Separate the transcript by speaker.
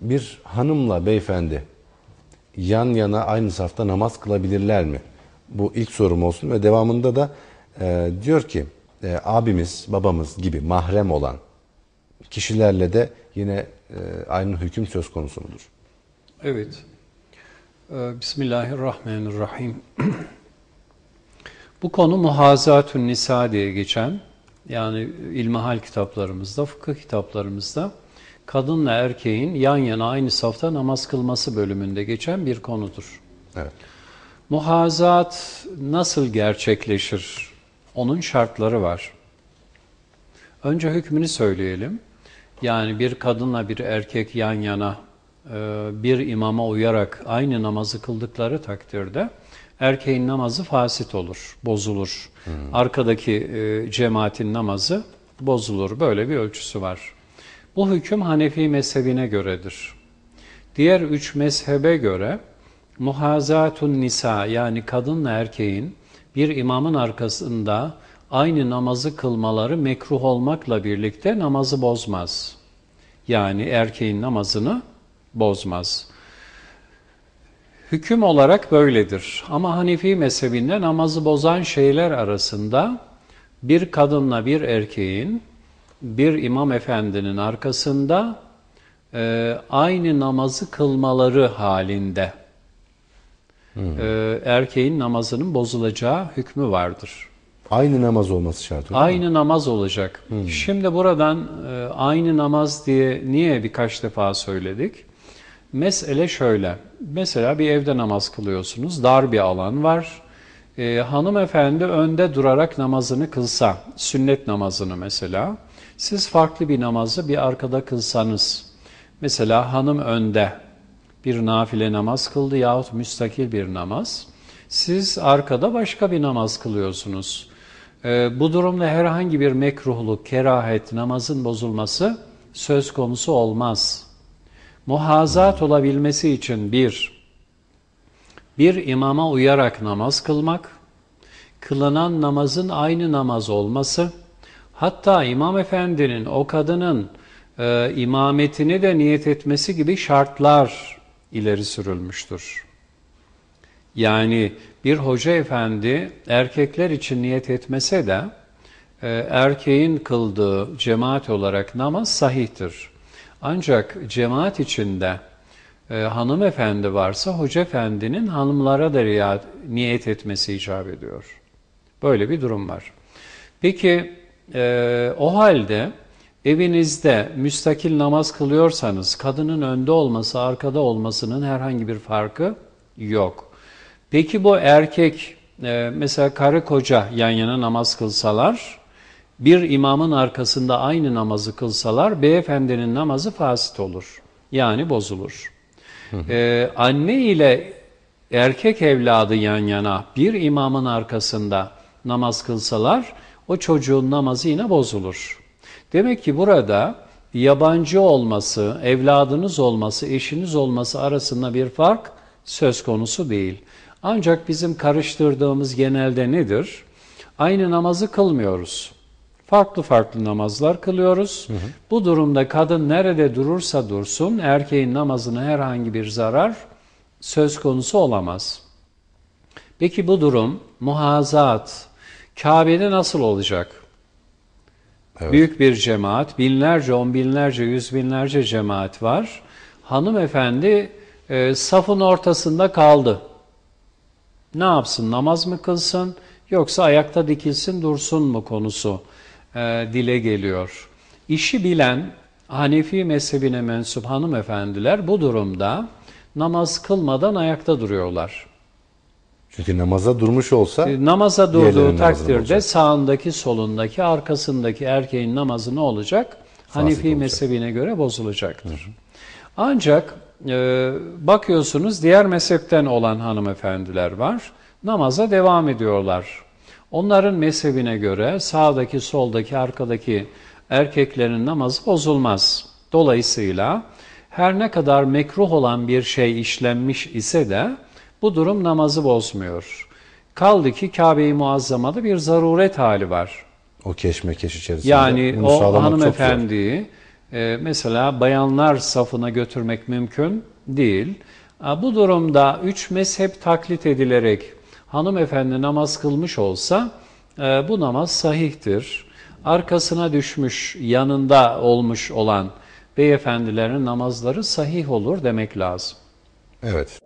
Speaker 1: bir hanımla beyefendi yan yana aynı safta namaz kılabilirler mi? Bu ilk sorum olsun ve devamında da e, diyor ki e, abimiz, babamız gibi mahrem olan kişilerle de yine e, aynı hüküm söz konusu mudur?
Speaker 2: Evet. Ee, Bismillahirrahmanirrahim. Bu konu muhazatun nisa diye geçen yani ilmihal kitaplarımızda, fıkıh kitaplarımızda kadınla erkeğin yan yana aynı safta namaz kılması bölümünde geçen bir konudur.
Speaker 1: Evet.
Speaker 2: Muhazat nasıl gerçekleşir? Onun şartları var. Önce hükmünü söyleyelim. Yani bir kadınla bir erkek yan yana e, bir imama uyarak aynı namazı kıldıkları takdirde erkeğin namazı fasit olur, bozulur. Hmm. Arkadaki e, cemaatin namazı bozulur. Böyle bir ölçüsü var. Bu hüküm Hanefi mezhebine göredir. Diğer üç mezhebe göre muhazatun nisa yani kadınla erkeğin bir imamın arkasında aynı namazı kılmaları mekruh olmakla birlikte namazı bozmaz. Yani erkeğin namazını bozmaz. Hüküm olarak böyledir. Ama Hanefi mezhebinde namazı bozan şeyler arasında bir kadınla bir erkeğin bir imam efendinin arkasında e, aynı namazı kılmaları halinde hmm. e, erkeğin namazının bozulacağı hükmü vardır.
Speaker 1: Aynı namaz olması şart.
Speaker 2: Aynı mi? namaz olacak. Hmm. Şimdi buradan e, aynı namaz diye niye birkaç defa söyledik? Mesele şöyle. Mesela bir evde namaz kılıyorsunuz. Dar bir alan var. E, hanımefendi önde durarak namazını kılsa, sünnet namazını mesela, siz farklı bir namazı bir arkada kılsanız, mesela hanım önde bir nafile namaz kıldı yahut müstakil bir namaz, siz arkada başka bir namaz kılıyorsunuz. E, bu durumda herhangi bir mekruhluk, kerahet, namazın bozulması söz konusu olmaz. Muhazat olabilmesi için bir, bir imama uyarak namaz kılmak, kılınan namazın aynı namaz olması, hatta imam efendinin o kadının e, imametini de niyet etmesi gibi şartlar ileri sürülmüştür. Yani bir hoca efendi erkekler için niyet etmese de e, erkeğin kıldığı cemaat olarak namaz sahihtir. Ancak cemaat içinde e, hanımefendi varsa hoca efendinin hanımlara da niyet etmesi icap ediyor. Böyle bir durum var. Peki e, o halde evinizde müstakil namaz kılıyorsanız kadının önde olması arkada olmasının herhangi bir farkı yok. Peki bu erkek e, mesela karı koca yan yana namaz kılsalar bir imamın arkasında aynı namazı kılsalar beyefendinin namazı fasit olur. Yani bozulur. Ee, anne ile erkek evladı yan yana bir imamın arkasında namaz kılsalar o çocuğun namazı yine bozulur. Demek ki burada yabancı olması, evladınız olması, eşiniz olması arasında bir fark söz konusu değil. Ancak bizim karıştırdığımız genelde nedir? Aynı namazı kılmıyoruz. Farklı farklı namazlar kılıyoruz. Hı hı. Bu durumda kadın nerede durursa dursun erkeğin namazına herhangi bir zarar söz konusu olamaz. Peki bu durum muhazat Kabe'de nasıl olacak? Evet. Büyük bir cemaat, binlerce, on binlerce, yüz binlerce cemaat var. Hanımefendi e, safın ortasında kaldı. Ne yapsın? Namaz mı kılsın yoksa ayakta dikilsin dursun mu konusu e, dile geliyor. İşi bilen Hanefi mezhebine mensup hanımefendiler bu durumda namaz kılmadan ayakta duruyorlar.
Speaker 1: Çünkü namaza durmuş olsa
Speaker 2: e, namaza durduğu takdirde sağındaki, solundaki, arkasındaki erkeğin namazı ne olacak? Fasit Hanefi olacak. mezhebine göre bozulacaktır. Hı hı. Ancak e, bakıyorsunuz diğer mezhepten olan hanımefendiler var. Namaza devam ediyorlar. Onların mezhebine göre sağdaki, soldaki, arkadaki erkeklerin namazı bozulmaz. Dolayısıyla her ne kadar mekruh olan bir şey işlenmiş ise de bu durum namazı bozmuyor. Kaldı ki Kabe-i Muazzama'da bir zaruret hali var.
Speaker 1: O keşmekeş içerisinde.
Speaker 2: Yani o hanımefendiyi e, mesela bayanlar safına götürmek mümkün değil. E, Bu durumda üç mezhep taklit edilerek hanımefendi namaz kılmış olsa e, bu namaz sahihtir. Arkasına düşmüş, yanında olmuş olan beyefendilerin namazları sahih olur demek lazım.
Speaker 1: Evet.